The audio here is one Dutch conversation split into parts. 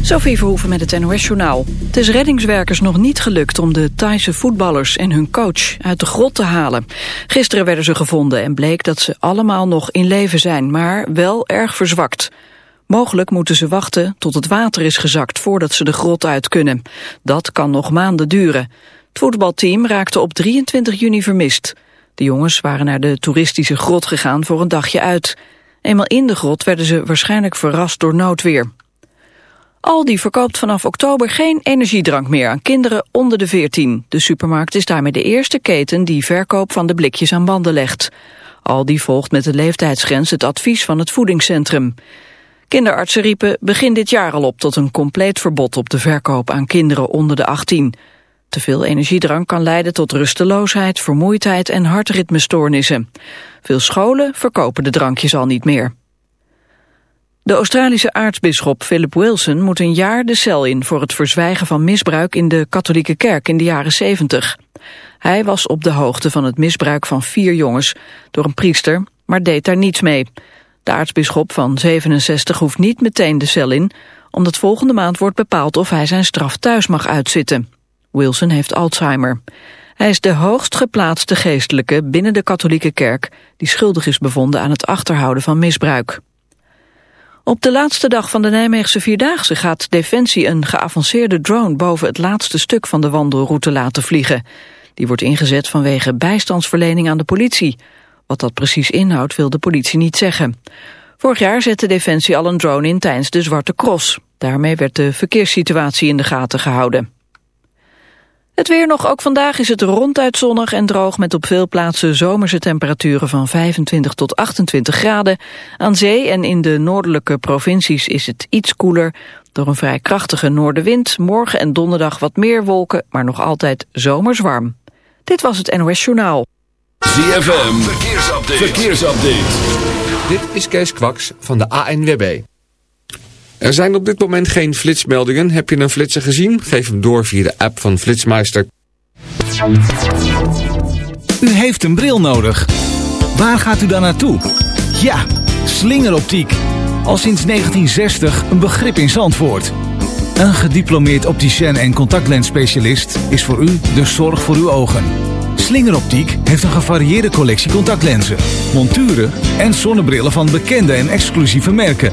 Sophie Verhoeven met het NOS-journaal. Het is reddingswerkers nog niet gelukt om de Thaise voetballers en hun coach uit de grot te halen. Gisteren werden ze gevonden en bleek dat ze allemaal nog in leven zijn, maar wel erg verzwakt. Mogelijk moeten ze wachten tot het water is gezakt voordat ze de grot uit kunnen. Dat kan nog maanden duren. Het voetbalteam raakte op 23 juni vermist. De jongens waren naar de toeristische grot gegaan voor een dagje uit. Eenmaal in de grot werden ze waarschijnlijk verrast door noodweer. Aldi verkoopt vanaf oktober geen energiedrank meer aan kinderen onder de 14. De supermarkt is daarmee de eerste keten die verkoop van de blikjes aan banden legt. Aldi volgt met de leeftijdsgrens het advies van het voedingscentrum. Kinderartsen riepen begin dit jaar al op tot een compleet verbod op de verkoop aan kinderen onder de 18. Te veel energiedrank kan leiden tot rusteloosheid, vermoeidheid en hartritmestoornissen. Veel scholen verkopen de drankjes al niet meer. De Australische aartsbisschop Philip Wilson moet een jaar de cel in voor het verzwijgen van misbruik in de katholieke kerk in de jaren 70. Hij was op de hoogte van het misbruik van vier jongens door een priester, maar deed daar niets mee. De aartsbisschop van 67 hoeft niet meteen de cel in, omdat volgende maand wordt bepaald of hij zijn straf thuis mag uitzitten. Wilson heeft Alzheimer. Hij is de hoogst geplaatste geestelijke binnen de katholieke kerk die schuldig is bevonden aan het achterhouden van misbruik. Op de laatste dag van de Nijmeegse Vierdaagse gaat Defensie een geavanceerde drone boven het laatste stuk van de wandelroute laten vliegen. Die wordt ingezet vanwege bijstandsverlening aan de politie. Wat dat precies inhoudt wil de politie niet zeggen. Vorig jaar zette Defensie al een drone in tijdens de Zwarte Cross. Daarmee werd de verkeerssituatie in de gaten gehouden. Het weer nog, ook vandaag is het ronduit zonnig en droog... met op veel plaatsen zomerse temperaturen van 25 tot 28 graden. Aan zee en in de noordelijke provincies is het iets koeler... door een vrij krachtige noordenwind. Morgen en donderdag wat meer wolken, maar nog altijd zomers warm. Dit was het NOS Journaal. ZFM, verkeersupdate. verkeersupdate. Dit is Kees Kwaks van de ANWB. Er zijn op dit moment geen flitsmeldingen. Heb je een flitser gezien? Geef hem door via de app van Flitsmeister. U heeft een bril nodig. Waar gaat u dan naartoe? Ja, slingeroptiek. Al sinds 1960 een begrip in Zandvoort. Een gediplomeerd opticien en contactlensspecialist is voor u de zorg voor uw ogen. Slingeroptiek heeft een gevarieerde collectie contactlenzen, monturen en zonnebrillen van bekende en exclusieve merken.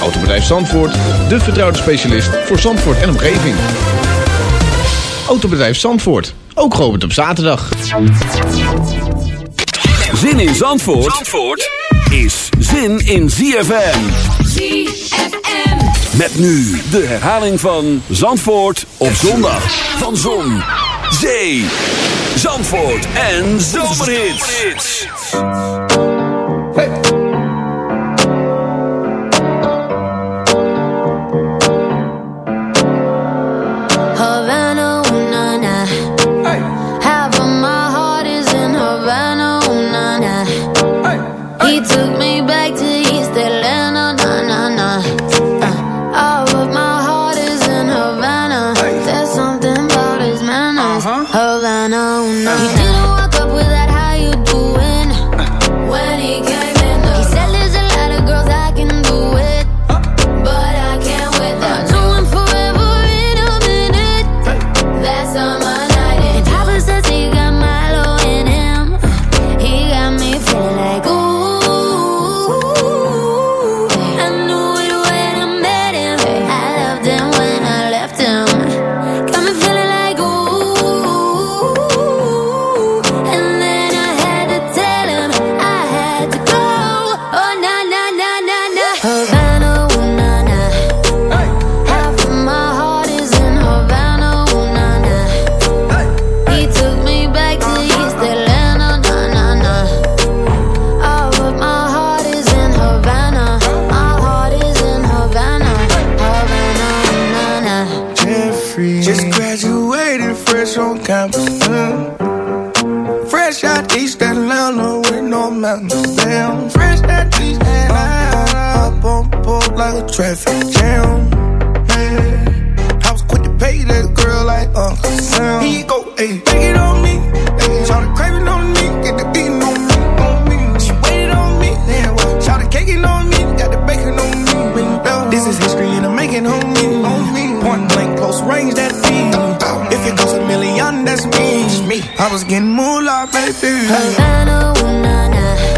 Autobedrijf Zandvoort, de vertrouwde specialist voor Zandvoort en omgeving. Autobedrijf Zandvoort, ook geopend op zaterdag. Zin in Zandvoort, Zandvoort is zin in ZFM. ZFM. Met nu de herhaling van Zandvoort op zondag. Van Zon, Zee, Zandvoort en Zomerhits. Hey. we do No mountains. Damn, fresh out East Atlanta. Up on board like a traffic jam. Man, I was quick to pay that girl like Uncle Sam. You go, ayy, take it on me. Ayy, try to it on me, get the beating on me, on me. She waited on me, damn, well, try to cake it on me, got the bacon on me. This is history and I'm making on million, that's me. I was getting moolah, baby. Havana, ooh, nah, nah.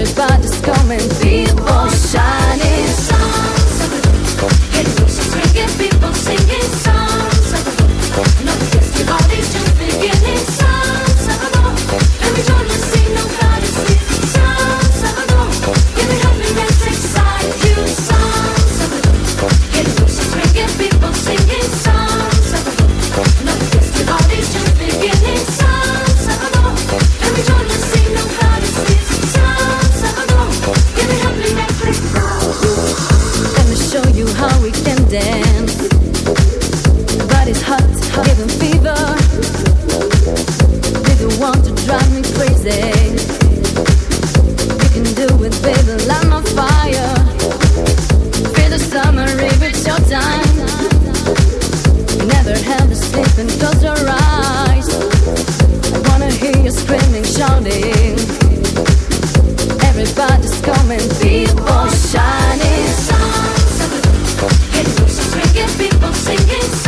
Everybody's coming. People shining songs. It keeps people singing songs. singing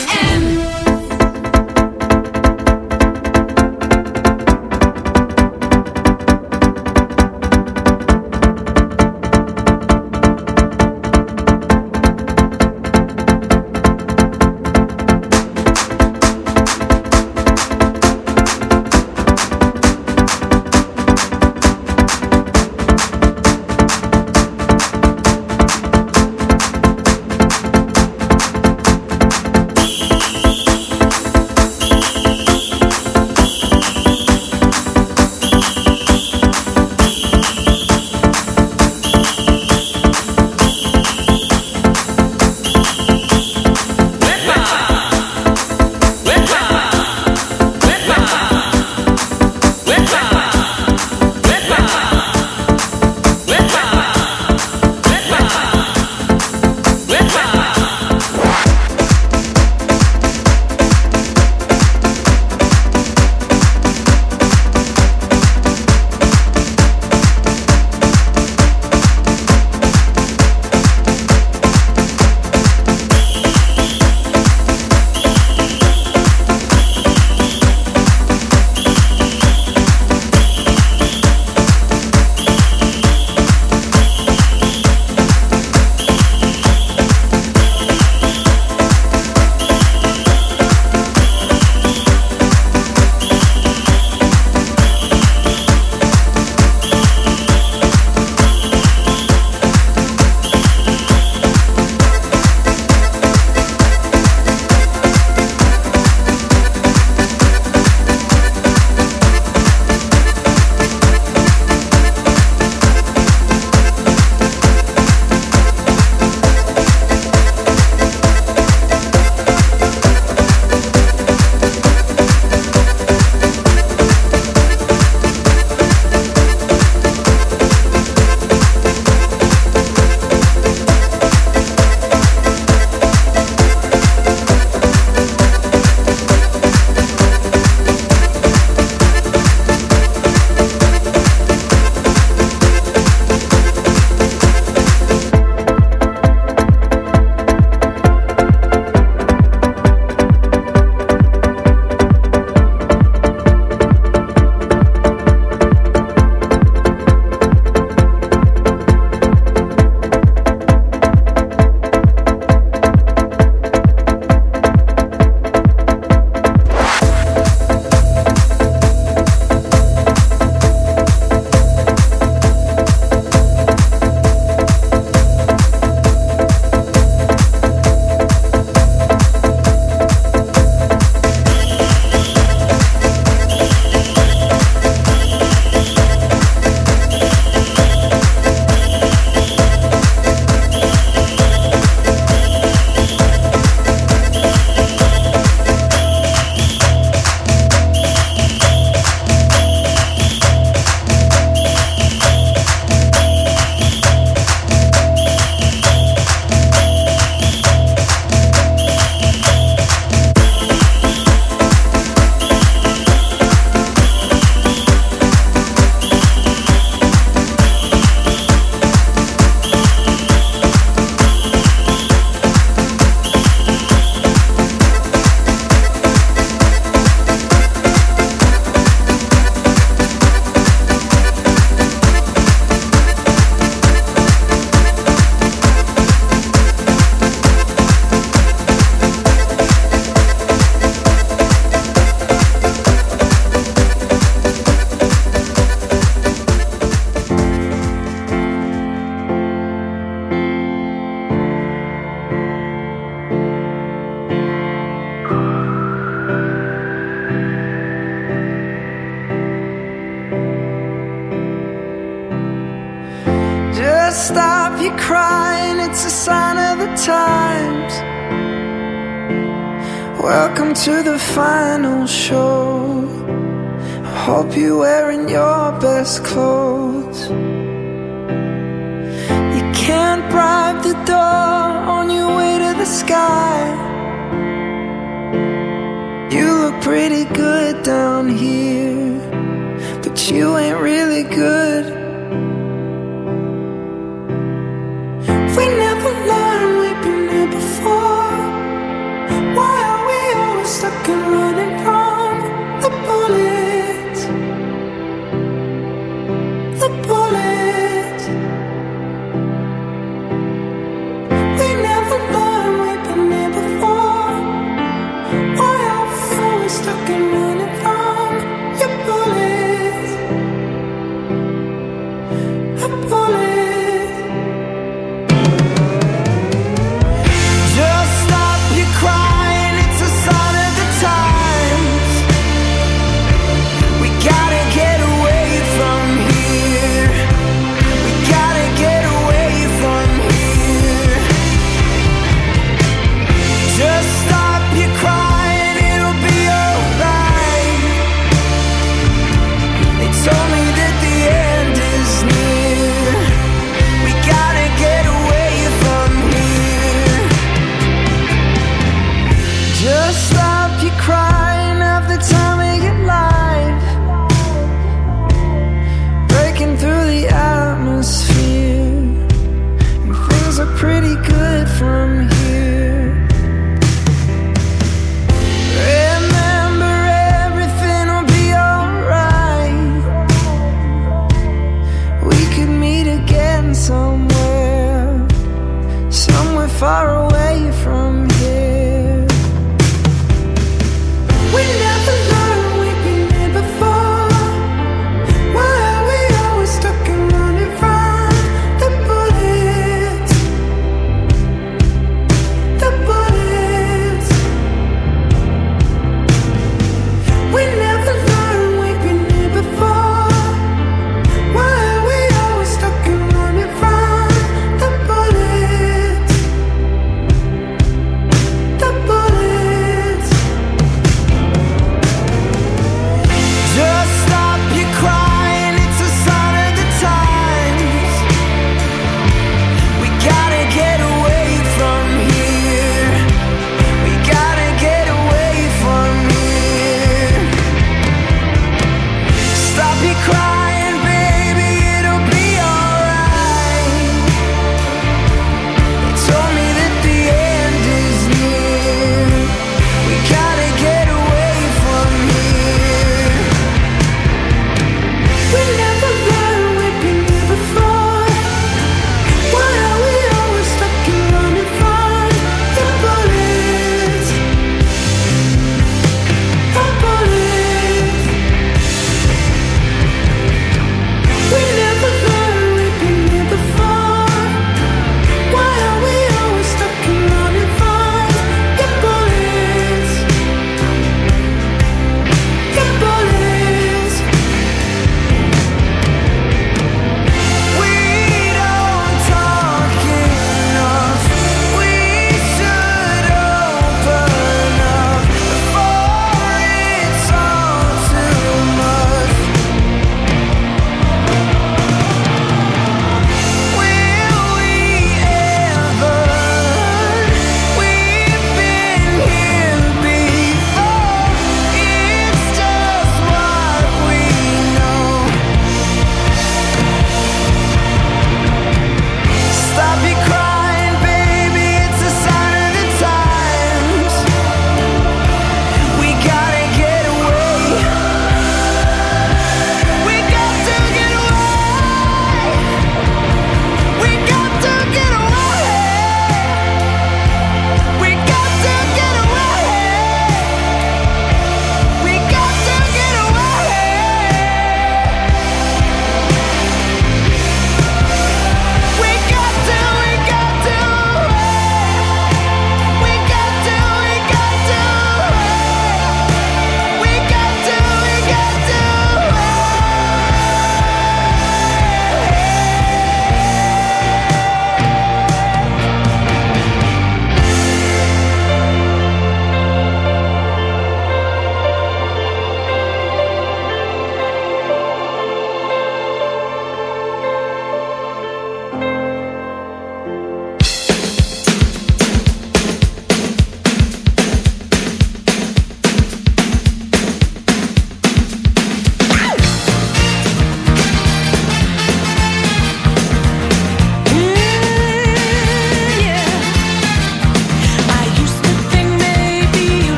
you.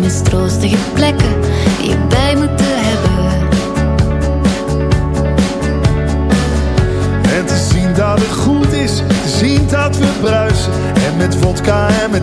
mistroostige plekken die je bij moeten hebben. En te zien dat het goed is, te zien dat we bruisen. En met vodka en met